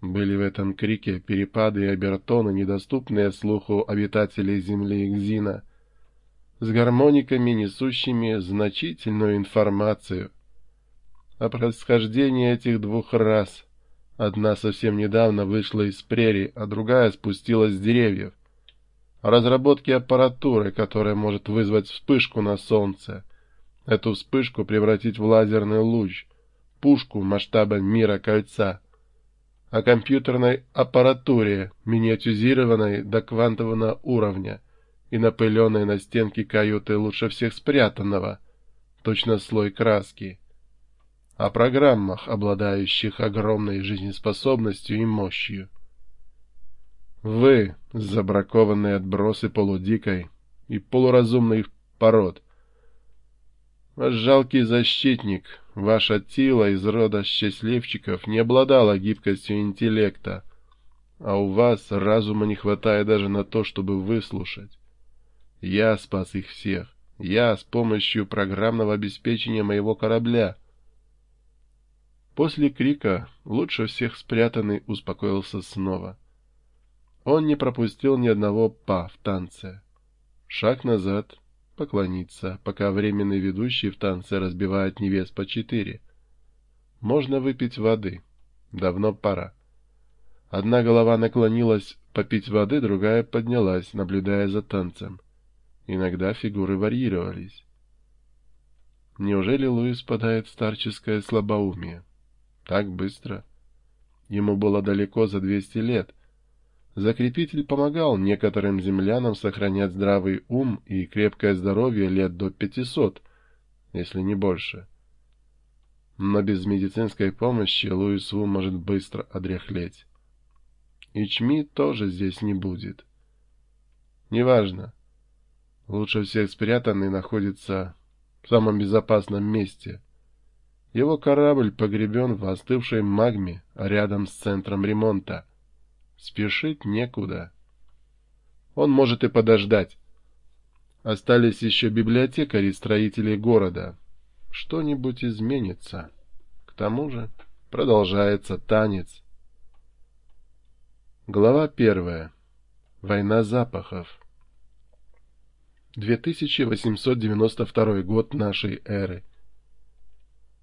Были в этом крике перепады и обертоны, недоступные слуху обитателей земли Экзина, с гармониками, несущими значительную информацию о происхождении этих двух рас. Одна совсем недавно вышла из прерий, а другая спустилась с деревьев. О разработке аппаратуры, которая может вызвать вспышку на Солнце. Эту вспышку превратить в лазерный луч, пушку масштаба мира кольца. О компьютерной аппаратуре, миниатюризированной до квантового уровня и напыленной на стенке каюты лучше всех спрятанного, точно слой краски о программах, обладающих огромной жизнеспособностью и мощью. Вы, забракованные отбросы полудикой и полуразумных пород, ваш жалкий защитник, ваша Тила из рода счастливчиков не обладала гибкостью интеллекта, а у вас разума не хватает даже на то, чтобы выслушать. Я спас их всех. Я с помощью программного обеспечения моего корабля — После крика лучше всех спрятанный успокоился снова. Он не пропустил ни одного па в танце. Шаг назад, поклониться, пока временный ведущий в танце разбивает невест по четыре. Можно выпить воды. Давно пора. Одна голова наклонилась попить воды, другая поднялась, наблюдая за танцем. Иногда фигуры варьировались. Неужели Луис падает в старческое слабоумие? Так быстро. Ему было далеко за двести лет. Закрепитель помогал некоторым землянам сохранять здравый ум и крепкое здоровье лет до пятисот, если не больше. Но без медицинской помощи Луис Ву может быстро одряхлеть. И Чми тоже здесь не будет. Неважно. Лучше всех спрятанный находится в самом безопасном месте — его корабль погребен в остывшей магме рядом с центром ремонта. Спешить некуда. Он может и подождать. Остались еще библиотекари строителей города. Что-нибудь изменится. К тому же продолжается танец. Глава первая. Война запахов. 2892 год нашей эры.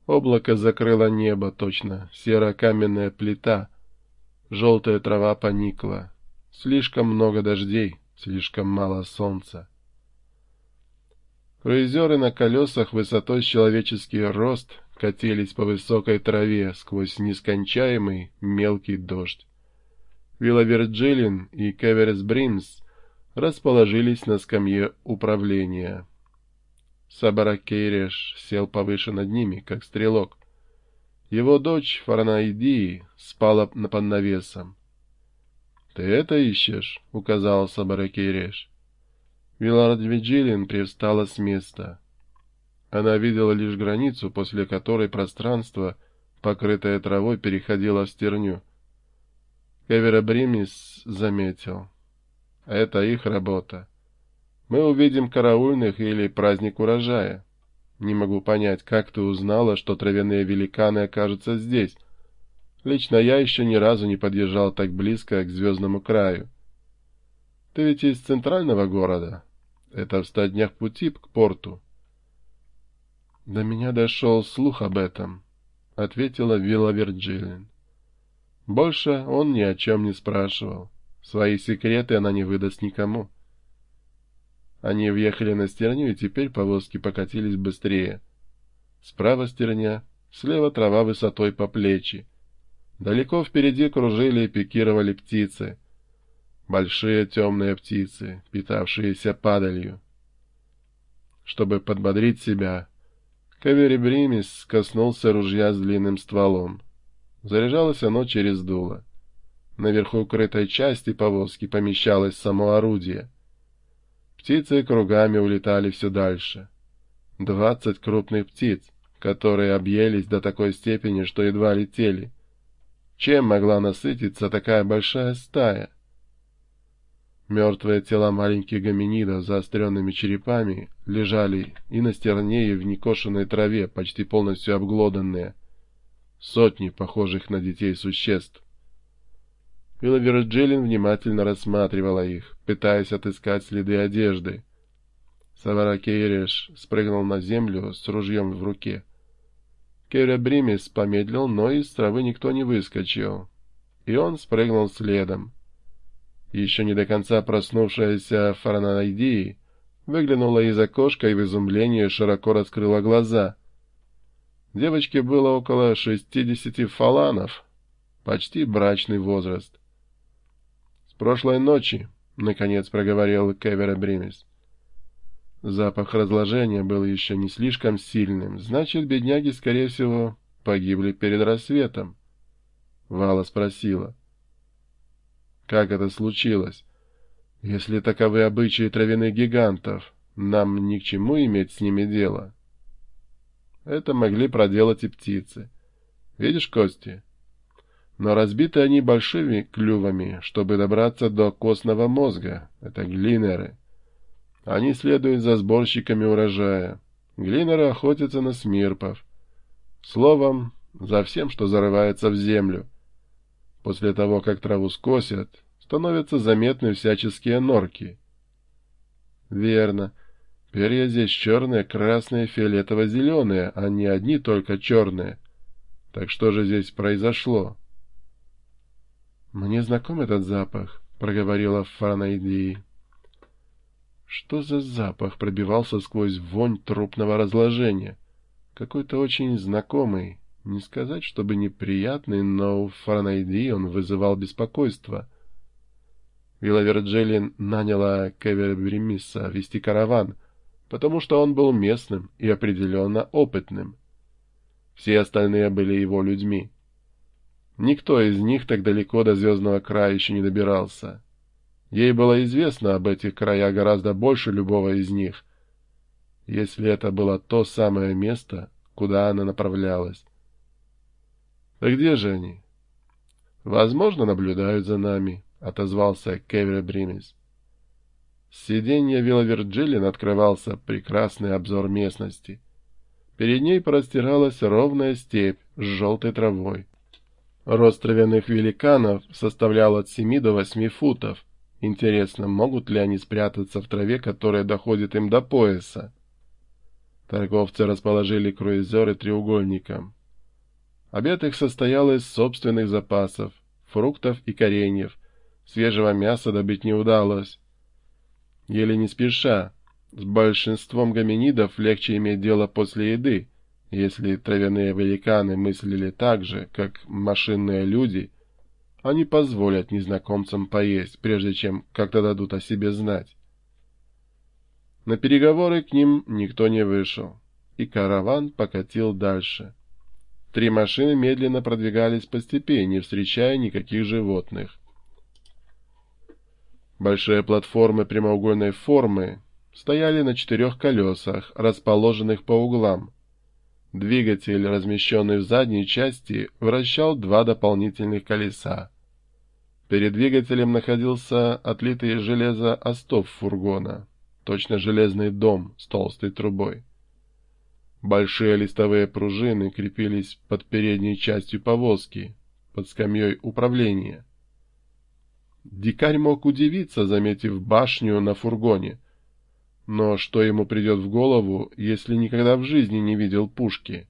Облако закрыло небо, точно, серо-каменная плита. Желтая трава поникла. Слишком много дождей, слишком мало солнца. Круизеры на колесах высотой с человеческий рост катились по высокой траве сквозь нескончаемый мелкий дождь. Вилла Вирджилин и Кеверс Бримс расположились на скамье управления. Сабаракейреш сел повыше над ними, как стрелок. Его дочь Фаранаидии спала под навесом. — Ты это ищешь? — указал Сабаракейреш. Вилардвиджилин привстала с места. Она видела лишь границу, после которой пространство, покрытое травой, переходило в стерню. Кевера Бримис заметил. — Это их работа. Мы увидим караульных или праздник урожая. Не могу понять, как ты узнала, что травяные великаны окажутся здесь. Лично я еще ни разу не подъезжал так близко к звездному краю. Ты ведь из центрального города. Это в ста днях пути к порту. До меня дошел слух об этом, — ответила Вилла Вирджилин. Больше он ни о чем не спрашивал. Свои секреты она не выдаст никому. — они въехали на стерню, и теперь повозки покатились быстрее. Справа стерня, слева трава высотой по плечи. Далеко впереди кружили и пикировали птицы. Большие темные птицы, питавшиеся падалью. Чтобы подбодрить себя, Кавери Бримис коснулся ружья с длинным стволом. Заряжалось оно через дуло. Наверху крытой части повозки помещалось само орудие — Птицы кругами улетали все дальше. Двадцать крупных птиц, которые объелись до такой степени, что едва летели. Чем могла насытиться такая большая стая? Мертвые тела маленьких гоминидов с заостренными черепами лежали и на стерне, и в некошенной траве, почти полностью обглоданные. Сотни похожих на детей существ. Вилла внимательно рассматривала их, пытаясь отыскать следы одежды. Савара Кейреш спрыгнул на землю с ружьем в руке. Кейра Бримис помедлил, но из травы никто не выскочил, и он спрыгнул следом. Еще не до конца проснувшаяся Фаранайдии выглянула из окошка и в изумлении широко раскрыла глаза. Девочке было около шестидесяти фаланов, почти брачный возраст. — прошлой ночи, — наконец проговорил Кевера Бримис. Запах разложения был еще не слишком сильным, значит, бедняги, скорее всего, погибли перед рассветом. Вала спросила. Как это случилось? Если таковы обычаи травяных гигантов, нам ни к чему иметь с ними дело. Это могли проделать и птицы. Видишь кости? Но разбиты они большими клювами, чтобы добраться до костного мозга. Это глинеры. Они следуют за сборщиками урожая. Глинеры охотятся на смирпов. Словом, за всем, что зарывается в землю. После того, как траву скосят, становятся заметны всяческие норки. Верно. Перья здесь черные, красные, фиолетово-зеленые, а не одни только черные. Так что же здесь произошло? Мне знаком этот запах, — проговорила Фаранаидии. Что за запах пробивался сквозь вонь трупного разложения? Какой-то очень знакомый, не сказать, чтобы неприятный, но у Фаранайди он вызывал беспокойство. Вилаверджелин наняла Кевербремиса вести караван, потому что он был местным и определенно опытным. Все остальные были его людьми. Никто из них так далеко до Звездного края еще не добирался. Ей было известно об этих краях гораздо больше любого из них, если это было то самое место, куда она направлялась. «Да где же они?» «Возможно, наблюдают за нами», — отозвался Кевер Бримис. С сиденья Вилла открывался прекрасный обзор местности. Перед ней простиралась ровная степь с желтой травой. Рост травяных великанов составлял от семи до восьми футов. Интересно, могут ли они спрятаться в траве, которая доходит им до пояса? Торговцы расположили круизеры треугольником. Обед их состоял из собственных запасов, фруктов и кореньев. Свежего мяса добыть не удалось. Еле не спеша, с большинством гоминидов легче иметь дело после еды, если травяные великаны мыслили так же, как машинные люди, они позволят незнакомцам поесть, прежде чем как-то дадут о себе знать. На переговоры к ним никто не вышел, и караван покатил дальше. Три машины медленно продвигались по степи, не встречая никаких животных. Большие платформы прямоугольной формы стояли на четырех колесах, расположенных по углам. Двигатель, размещенный в задней части, вращал два дополнительных колеса. Перед двигателем находился отлитый из железа остов фургона, точно железный дом с толстой трубой. Большие листовые пружины крепились под передней частью повозки, под скамьей управления. Дикарь мог удивиться, заметив башню на фургоне. Но что ему придет в голову, если никогда в жизни не видел пушки?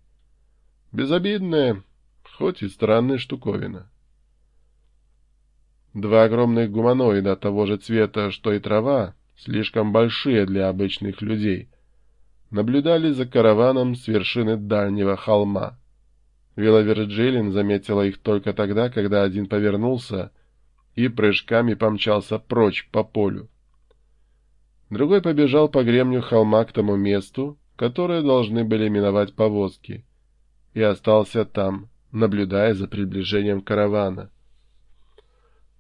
Безобидная, хоть и странная штуковина. Два огромных гуманоида того же цвета, что и трава, слишком большие для обычных людей — наблюдали за караваном с вершины дальнего холма. Вилаверджилин заметила их только тогда, когда один повернулся и прыжками помчался прочь по полю. Другой побежал по гремню холма к тому месту, которое должны были миновать повозки, и остался там, наблюдая за приближением каравана.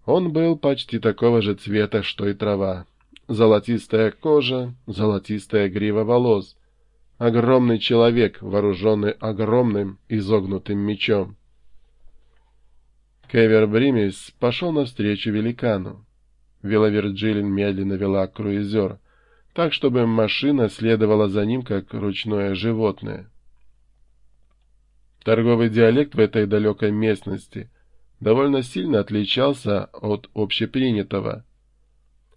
Он был почти такого же цвета, что и трава. Золотистая кожа, золотистая грива волос, огромный человек, вооруженный огромным изогнутым мечом. Кевер Бримис пошел навстречу великану. Веловерджилин медленно вела круизер, так, чтобы машина следовала за ним, как ручное животное. Торговый диалект в этой далекой местности довольно сильно отличался от общепринятого.